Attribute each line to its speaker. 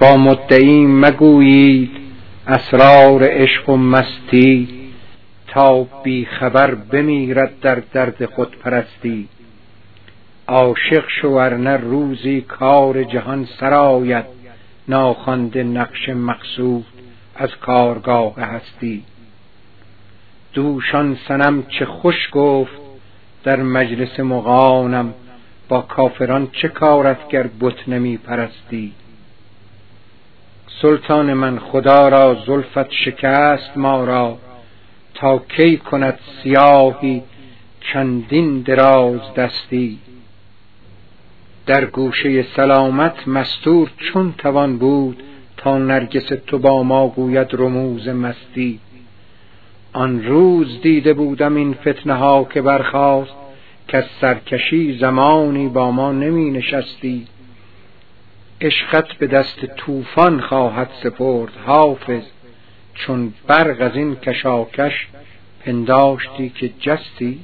Speaker 1: با مدعی مگویید اسرار عشق و مستی تا بی خبر بمیرد در درد خود پرستی عاشق شو ورنه روزی کار جهان سرآید ناخوانده نقش مقصود از کارگاه هستی. دوشان سنم چه خوش گفت در مجلس مغانم با کافران چه کارت گر بت نمی پرستی سلطان من خدا را زلفت شکست ما را تا کی کند سیاهی چندین دراز دستی؟ در گوشه سلامت مستور چون توان بود تا نرگس تو با ما گوید رموز مستی؟ آن روز دیده بودم این فتنه ها که برخاست که سرکشی زمانی با ما نمی نشستی؟ عشقت به دست طوفان خواهد سپرد حافظ. چون برق از این کشاکش پنداشتی که جستی